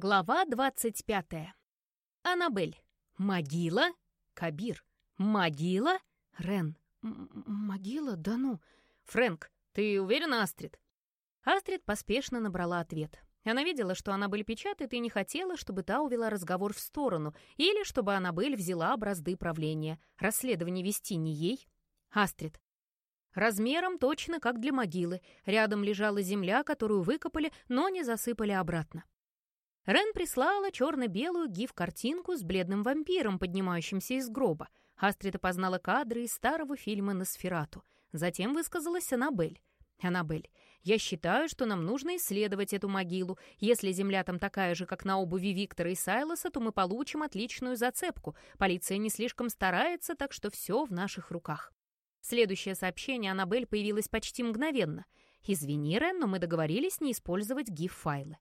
Глава 25. Аннабель. Могила? Кабир. Могила? Рен. Могила? Да ну. Фрэнк, ты уверена, Астрид? Астрид поспешно набрала ответ. Она видела, что Аннабель печатает и не хотела, чтобы та увела разговор в сторону или чтобы Аннабель взяла образды правления. Расследование вести не ей. Астрид. Размером точно как для могилы. Рядом лежала земля, которую выкопали, но не засыпали обратно. Рен прислала черно-белую гиф-картинку с бледным вампиром, поднимающимся из гроба. Астрид опознала кадры из старого фильма «Носферату». Затем высказалась Аннабель. «Аннабель, я считаю, что нам нужно исследовать эту могилу. Если земля там такая же, как на обуви Виктора и Сайлоса, то мы получим отличную зацепку. Полиция не слишком старается, так что все в наших руках». Следующее сообщение Аннабель появилось почти мгновенно. «Извини, Рен, но мы договорились не использовать гиф-файлы».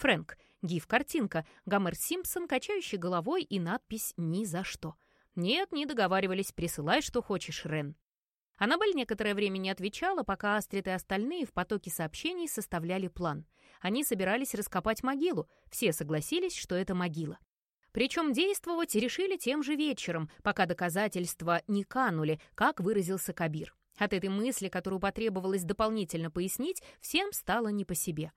Фрэнк, гиф-картинка, Гомер Симпсон, качающий головой и надпись «Ни за что». «Нет, не договаривались, присылай, что хочешь, Рен». Аннабель некоторое время не отвечала, пока Астрид и остальные в потоке сообщений составляли план. Они собирались раскопать могилу, все согласились, что это могила. Причем действовать решили тем же вечером, пока доказательства не канули, как выразился Кабир. От этой мысли, которую потребовалось дополнительно пояснить, всем стало не по себе.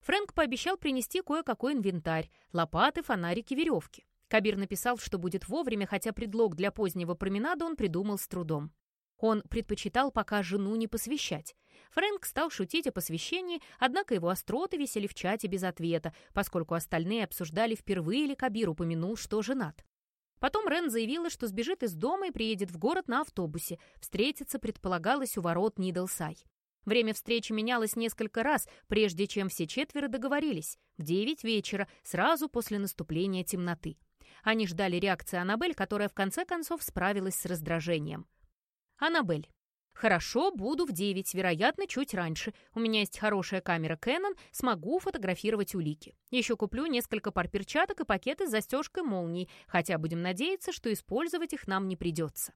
Фрэнк пообещал принести кое-какой инвентарь — лопаты, фонарики, веревки. Кабир написал, что будет вовремя, хотя предлог для позднего променада он придумал с трудом. Он предпочитал пока жену не посвящать. Фрэнк стал шутить о посвящении, однако его остроты висели в чате без ответа, поскольку остальные обсуждали впервые ли Кабир упомянул, что женат. Потом Рен заявила, что сбежит из дома и приедет в город на автобусе. Встретиться предполагалось у ворот Нидлсай. Время встречи менялось несколько раз, прежде чем все четверо договорились. В девять вечера, сразу после наступления темноты. Они ждали реакции Аннабель, которая в конце концов справилась с раздражением. Аннабель. «Хорошо, буду в девять, вероятно, чуть раньше. У меня есть хорошая камера Canon, смогу фотографировать улики. Еще куплю несколько пар перчаток и пакеты с застежкой молний, хотя будем надеяться, что использовать их нам не придется».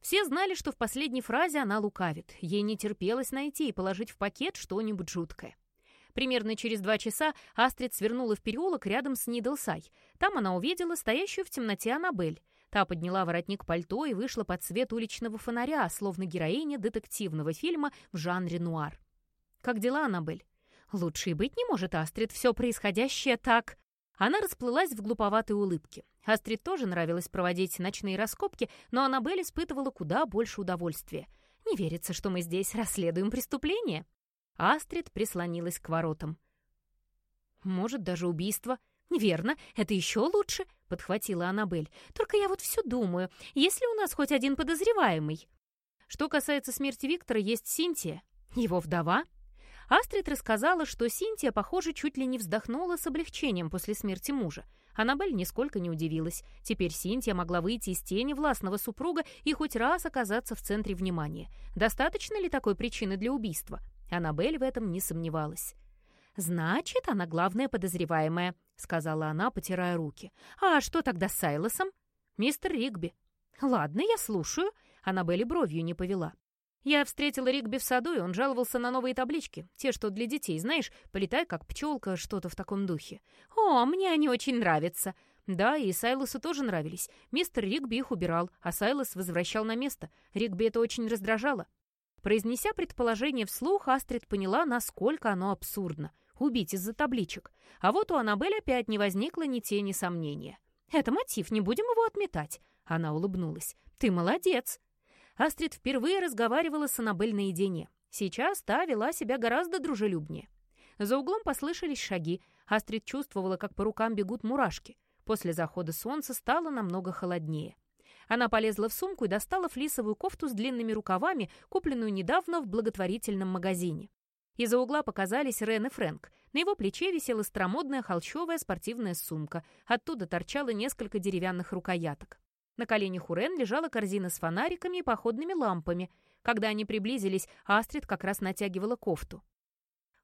Все знали, что в последней фразе она лукавит. Ей не терпелось найти и положить в пакет что-нибудь жуткое. Примерно через два часа Астрид свернула в переулок рядом с Нидлсай. Там она увидела стоящую в темноте Аннабель. Та подняла воротник пальто и вышла под свет уличного фонаря, словно героиня детективного фильма в жанре нуар. «Как дела, Аннабель?» «Лучше и быть не может, Астрид, все происходящее так...» Она расплылась в глуповатой улыбке. Астрид тоже нравилось проводить ночные раскопки, но Аннабель испытывала куда больше удовольствия. «Не верится, что мы здесь расследуем преступление?» Астрид прислонилась к воротам. «Может, даже убийство?» «Верно, это еще лучше», — подхватила Аннабель. «Только я вот все думаю, есть ли у нас хоть один подозреваемый?» Что касается смерти Виктора, есть Синтия, его вдова, Астрид рассказала, что Синтия, похоже, чуть ли не вздохнула с облегчением после смерти мужа. Аннабель нисколько не удивилась. Теперь Синтия могла выйти из тени властного супруга и хоть раз оказаться в центре внимания. Достаточно ли такой причины для убийства? Аннабель в этом не сомневалась. «Значит, она главная подозреваемая», — сказала она, потирая руки. «А что тогда с Сайлосом?» «Мистер Ригби». «Ладно, я слушаю», — Аннабель бровью не повела. Я встретила Ригби в саду, и он жаловался на новые таблички. Те, что для детей, знаешь, полетай как пчелка, что-то в таком духе. О, мне они очень нравятся. Да, и Сайлосу тоже нравились. Мистер Ригби их убирал, а Сайлос возвращал на место. Ригби это очень раздражало. Произнеся предположение вслух, Астрид поняла, насколько оно абсурдно. Убить из-за табличек. А вот у Аннабель опять не возникло ни тени сомнения. «Это мотив, не будем его отметать». Она улыбнулась. «Ты молодец!» Астрид впервые разговаривала с Аннабель наедине. Сейчас та вела себя гораздо дружелюбнее. За углом послышались шаги. Астрид чувствовала, как по рукам бегут мурашки. После захода солнца стало намного холоднее. Она полезла в сумку и достала флисовую кофту с длинными рукавами, купленную недавно в благотворительном магазине. Из-за угла показались Рен и Фрэнк. На его плече висела стромодная холщовая спортивная сумка. Оттуда торчало несколько деревянных рукояток. На коленях у Рен лежала корзина с фонариками и походными лампами. Когда они приблизились, Астрид как раз натягивала кофту.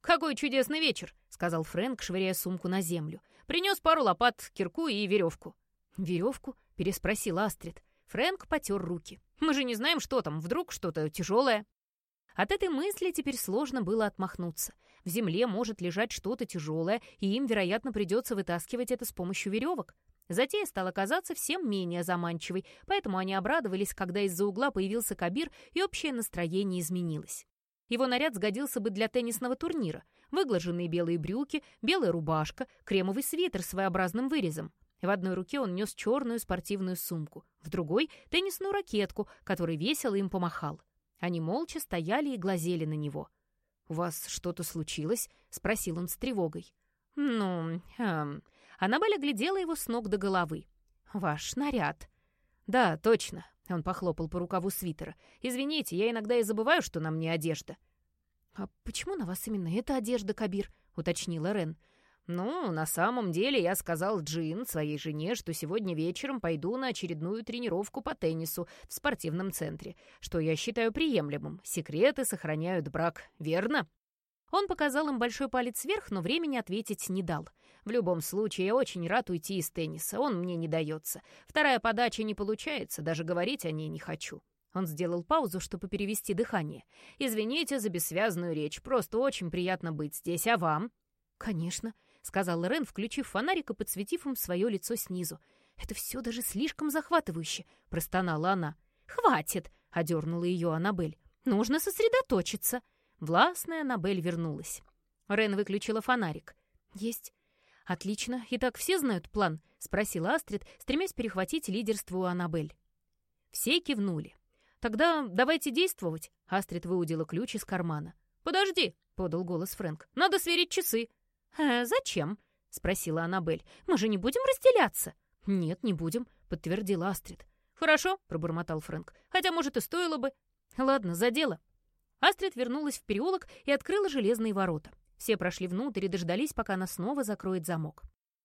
«Какой чудесный вечер!» — сказал Фрэнк, швыряя сумку на землю. «Принес пару лопат, кирку и веревку». «Веревку?» — переспросил Астрид. Фрэнк потер руки. «Мы же не знаем, что там. Вдруг что-то тяжелое». От этой мысли теперь сложно было отмахнуться. В земле может лежать что-то тяжелое, и им, вероятно, придется вытаскивать это с помощью веревок. Затея стала казаться всем менее заманчивой, поэтому они обрадовались, когда из-за угла появился Кабир, и общее настроение изменилось. Его наряд сгодился бы для теннисного турнира. Выглаженные белые брюки, белая рубашка, кремовый свитер с своеобразным вырезом. В одной руке он нес черную спортивную сумку, в другой — теннисную ракетку, которой весело им помахал. Они молча стояли и глазели на него. «У вас что-то случилось?» — спросил он с тревогой. «Ну, эм...» Аннабель оглядела его с ног до головы. «Ваш наряд». «Да, точно», — он похлопал по рукаву свитера. «Извините, я иногда и забываю, что на мне одежда». «А почему на вас именно эта одежда, Кабир?» — уточнила Рен. «Ну, на самом деле я сказал Джин, своей жене, что сегодня вечером пойду на очередную тренировку по теннису в спортивном центре, что я считаю приемлемым. Секреты сохраняют брак, верно?» Он показал им большой палец вверх, но времени ответить не дал. В любом случае, я очень рад уйти из тенниса, он мне не дается. Вторая подача не получается, даже говорить о ней не хочу. Он сделал паузу, чтобы перевести дыхание. «Извините за бессвязную речь, просто очень приятно быть здесь, а вам?» «Конечно», — сказал Рен, включив фонарик и подсветив им свое лицо снизу. «Это все даже слишком захватывающе», — простонала она. «Хватит», — одернула ее Аннабель. «Нужно сосредоточиться». Властная Аннабель вернулась. Рен выключила фонарик. «Есть «Отлично. Итак, все знают план?» — спросила Астрид, стремясь перехватить лидерство у Аннабель. Все кивнули. «Тогда давайте действовать», — Астрид выудила ключ из кармана. «Подожди», — подал голос Фрэнк. «Надо сверить часы». «Э, «Зачем?» — спросила Аннабель. «Мы же не будем разделяться?» «Нет, не будем», — подтвердила Астрид. «Хорошо», — пробормотал Фрэнк. «Хотя, может, и стоило бы». «Ладно, за дело». Астрид вернулась в переулок и открыла железные ворота. Все прошли внутрь и дождались, пока она снова закроет замок.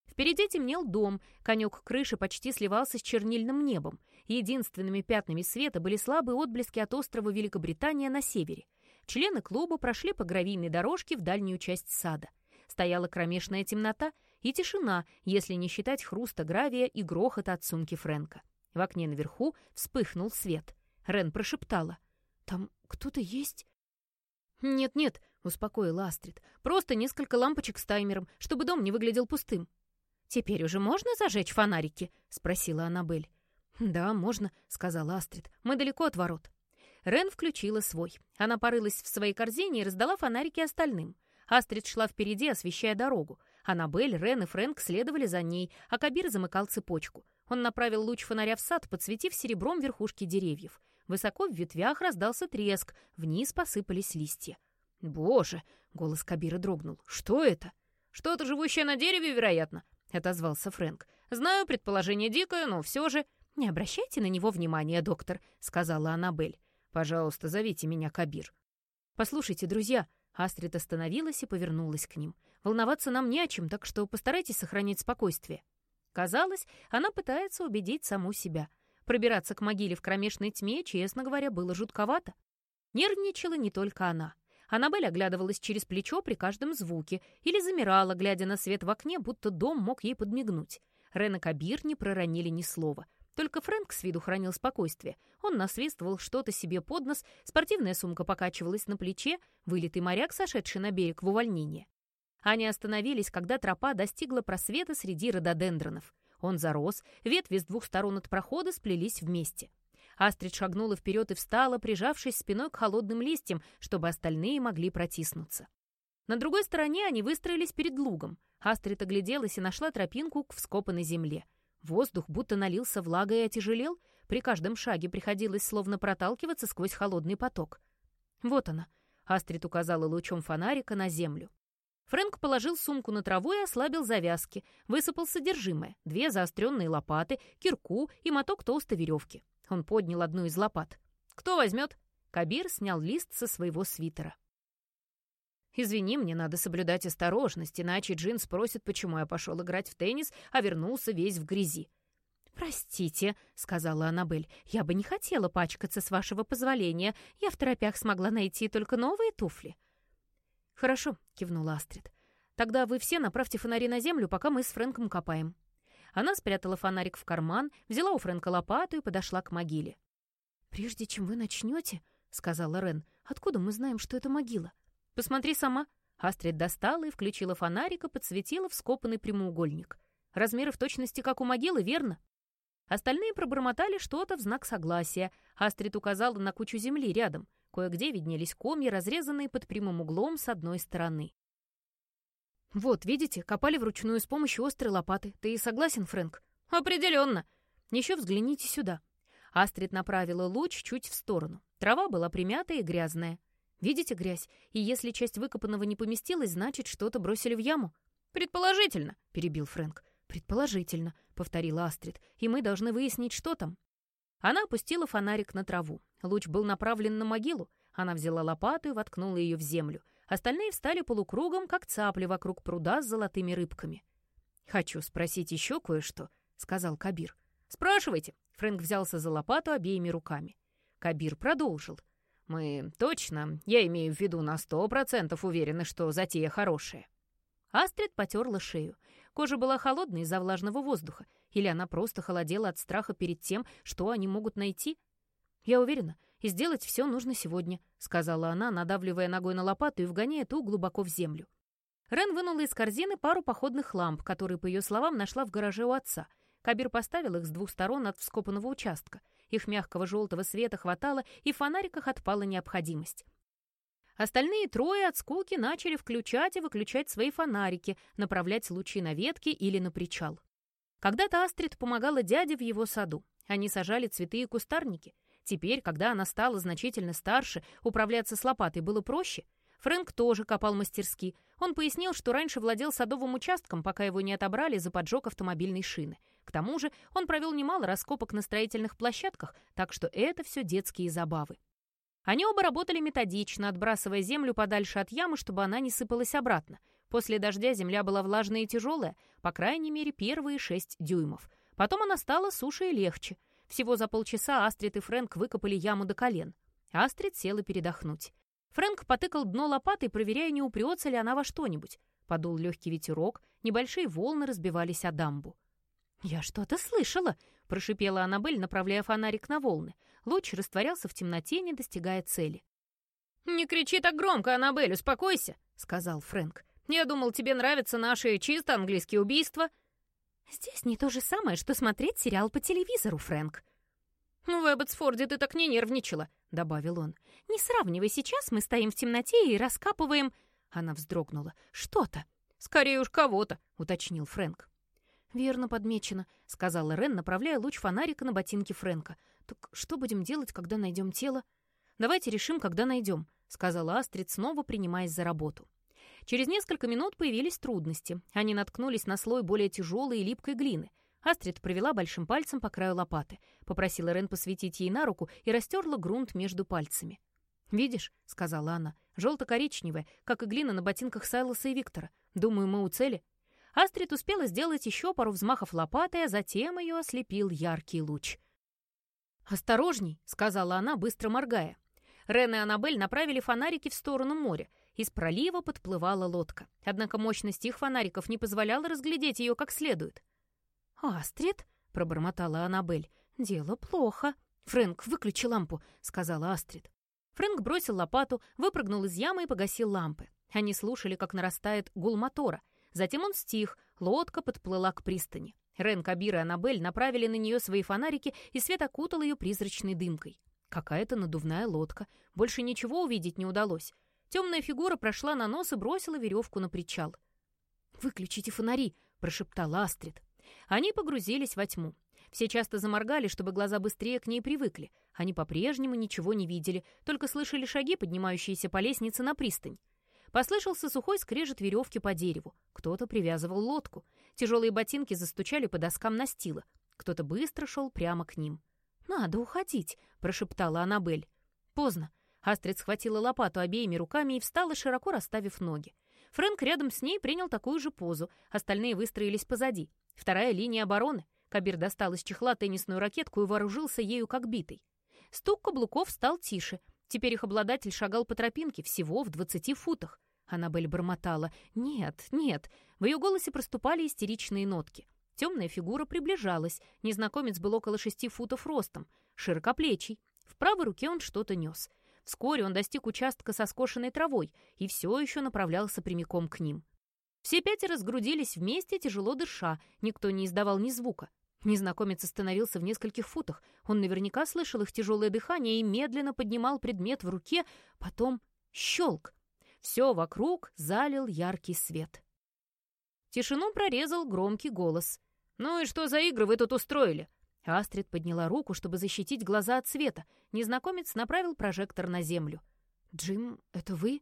Впереди темнел дом, конек крыши почти сливался с чернильным небом. Единственными пятнами света были слабые отблески от острова Великобритания на севере. Члены клуба прошли по гравийной дорожке в дальнюю часть сада. Стояла кромешная темнота и тишина, если не считать хруста гравия и грохота от сумки Фрэнка. В окне наверху вспыхнул свет. Рен прошептала. «Там кто-то есть?» «Нет-нет», — успокоила Астрид. «Просто несколько лампочек с таймером, чтобы дом не выглядел пустым». «Теперь уже можно зажечь фонарики?» — спросила Аннабель. «Да, можно», — сказала Астрид. «Мы далеко от ворот». Рен включила свой. Она порылась в своей корзине и раздала фонарики остальным. Астрид шла впереди, освещая дорогу. Аннабель, Рен и Фрэнк следовали за ней, а Кабир замыкал цепочку. Он направил луч фонаря в сад, подсветив серебром верхушки деревьев. Высоко в ветвях раздался треск, вниз посыпались листья. «Боже!» — голос Кабира дрогнул. «Что это?» «Что-то живущее на дереве, вероятно», — отозвался Фрэнк. «Знаю, предположение дикое, но все же...» «Не обращайте на него внимания, доктор», — сказала Аннабель. «Пожалуйста, зовите меня Кабир». «Послушайте, друзья», — Астрид остановилась и повернулась к ним. «Волноваться нам не о чем, так что постарайтесь сохранить спокойствие». Казалось, она пытается убедить саму себя. Пробираться к могиле в кромешной тьме, честно говоря, было жутковато. Нервничала не только она. Аннабель оглядывалась через плечо при каждом звуке или замирала, глядя на свет в окне, будто дом мог ей подмигнуть. Рен и Кабир не проронили ни слова. Только Фрэнк с виду хранил спокойствие. Он насвистывал что-то себе под нос, спортивная сумка покачивалась на плече, вылитый моряк, сошедший на берег в увольнение. Они остановились, когда тропа достигла просвета среди рододендронов. Он зарос, ветви с двух сторон от прохода сплелись вместе. Астрид шагнула вперед и встала, прижавшись спиной к холодным листьям, чтобы остальные могли протиснуться. На другой стороне они выстроились перед лугом. Астрид огляделась и нашла тропинку к вскопанной земле. Воздух будто налился влагой и отяжелел. При каждом шаге приходилось словно проталкиваться сквозь холодный поток. «Вот она», — Астрид указала лучом фонарика на землю. Фрэнк положил сумку на траву и ослабил завязки, высыпал содержимое, две заостренные лопаты, кирку и моток толстой веревки. Он поднял одну из лопат. «Кто возьмет?» Кабир снял лист со своего свитера. «Извини, мне надо соблюдать осторожность, иначе Джин спросит, почему я пошел играть в теннис, а вернулся весь в грязи». «Простите», — сказала Аннабель, — «я бы не хотела пачкаться с вашего позволения. Я в торопях смогла найти только новые туфли». «Хорошо», — кивнула Астрид. «Тогда вы все направьте фонари на землю, пока мы с Фрэнком копаем». Она спрятала фонарик в карман, взяла у Фрэнка лопату и подошла к могиле. «Прежде чем вы начнете, — сказала Рен, — откуда мы знаем, что это могила? Посмотри сама». Астрид достала и включила фонарик и подсветила вскопанный прямоугольник. Размеры в точности, как у могилы, верно? Остальные пробормотали что-то в знак согласия. Астрид указала на кучу земли рядом. Кое-где виднелись комья, разрезанные под прямым углом с одной стороны. «Вот, видите, копали вручную с помощью острой лопаты. Ты согласен, Фрэнк?» «Определенно!» «Еще взгляните сюда». Астрид направила луч чуть в сторону. Трава была примятая и грязная. Видите грязь? И если часть выкопанного не поместилась, значит, что-то бросили в яму. «Предположительно», — перебил Фрэнк. «Предположительно», — повторила Астрид. «И мы должны выяснить, что там». Она опустила фонарик на траву. Луч был направлен на могилу. Она взяла лопату и воткнула ее в землю. Остальные встали полукругом, как цапли вокруг пруда с золотыми рыбками. «Хочу спросить еще кое-что», — сказал Кабир. «Спрашивайте». Фрэнк взялся за лопату обеими руками. Кабир продолжил. Мы точно, я имею в виду на сто процентов уверены, что затея хорошая». Астрид потерла шею. Кожа была холодной из-за влажного воздуха. Или она просто холодела от страха перед тем, что они могут найти? «Я уверена, и сделать все нужно сегодня», — сказала она, надавливая ногой на лопату и вгоняя ту глубоко в землю. Рен вынула из корзины пару походных ламп, которые, по ее словам, нашла в гараже у отца. Кабир поставил их с двух сторон от вскопанного участка. Их мягкого желтого света хватало, и в фонариках отпала необходимость. Остальные трое от скуки начали включать и выключать свои фонарики, направлять лучи на ветки или на причал. Когда-то Астрид помогала дяде в его саду. Они сажали цветы и кустарники. Теперь, когда она стала значительно старше, управляться с лопатой было проще. Фрэнк тоже копал мастерски. Он пояснил, что раньше владел садовым участком, пока его не отобрали за поджог автомобильной шины. К тому же он провел немало раскопок на строительных площадках, так что это все детские забавы. Они оба работали методично, отбрасывая землю подальше от ямы, чтобы она не сыпалась обратно. После дождя земля была влажная и тяжелая, по крайней мере, первые шесть дюймов. Потом она стала суше и легче. Всего за полчаса Астрид и Фрэнк выкопали яму до колен. Астрид села передохнуть. Фрэнк потыкал дно лопатой, проверяя, не упрется ли она во что-нибудь. Подул легкий ветерок, небольшие волны разбивались о дамбу. «Я что-то слышала!» — прошипела Аннабель, направляя фонарик на волны. Луч растворялся в темноте, не достигая цели. «Не кричи так громко, Аннабель, успокойся!» — сказал Фрэнк. «Я думал, тебе нравятся наши чисто английские убийства». «Здесь не то же самое, что смотреть сериал по телевизору, Фрэнк». «В Эбботсфорде ты так не нервничала», — добавил он. «Не сравнивай, сейчас мы стоим в темноте и раскапываем...» Она вздрогнула. «Что-то». «Скорее уж кого-то», — уточнил Фрэнк. «Верно подмечено», — сказала Рен, направляя луч фонарика на ботинки Фрэнка. «Так что будем делать, когда найдем тело?» «Давайте решим, когда найдем», — сказала Астрид, снова принимаясь за работу. Через несколько минут появились трудности. Они наткнулись на слой более тяжелой и липкой глины. Астрид провела большим пальцем по краю лопаты, попросила Рен посветить ей на руку и растерла грунт между пальцами. «Видишь», — сказала она, — «желто-коричневая, как и глина на ботинках Сайлоса и Виктора. Думаю, мы у цели». Астрид успела сделать еще пару взмахов лопатой, а затем ее ослепил яркий луч. «Осторожней!» — сказала она, быстро моргая. Рен и Аннабель направили фонарики в сторону моря. Из пролива подплывала лодка. Однако мощность их фонариков не позволяла разглядеть ее как следует. «Астрид?» — пробормотала Аннабель. «Дело плохо». «Фрэнк, выключи лампу», — сказала Астрид. Фрэнк бросил лопату, выпрыгнул из ямы и погасил лампы. Они слушали, как нарастает гул мотора. Затем он стих, лодка подплыла к пристани. Рен, Кабир и Аннабель направили на нее свои фонарики, и свет окутал ее призрачной дымкой. Какая-то надувная лодка. Больше ничего увидеть не удалось. Темная фигура прошла на нос и бросила веревку на причал. «Выключите фонари!» — прошептала Астрид. Они погрузились во тьму. Все часто заморгали, чтобы глаза быстрее к ней привыкли. Они по-прежнему ничего не видели, только слышали шаги, поднимающиеся по лестнице на пристань. Послышался сухой скрежет веревки по дереву. Кто-то привязывал лодку. Тяжелые ботинки застучали по доскам настила. Кто-то быстро шел прямо к ним. «Надо уходить», — прошептала Аннабель. Поздно. Астрид схватила лопату обеими руками и встала, широко расставив ноги. Фрэнк рядом с ней принял такую же позу. Остальные выстроились позади. Вторая линия обороны. Кабир достал из чехла теннисную ракетку и вооружился ею как битой. Стук каблуков стал тише. Теперь их обладатель шагал по тропинке всего в двадцати футах. Аннабель бормотала «Нет, нет». В ее голосе проступали истеричные нотки. Темная фигура приближалась. Незнакомец был около шести футов ростом, широкоплечий. В правой руке он что-то нес. Вскоре он достиг участка со скошенной травой и все еще направлялся прямиком к ним. Все пятеро сгрудились вместе, тяжело дыша, никто не издавал ни звука. Незнакомец остановился в нескольких футах. Он наверняка слышал их тяжелое дыхание и медленно поднимал предмет в руке, потом щелк. Все вокруг залил яркий свет. Тишину прорезал громкий голос. «Ну и что за игры вы тут устроили?» Астрид подняла руку, чтобы защитить глаза от света. Незнакомец направил прожектор на землю. «Джим, это вы?»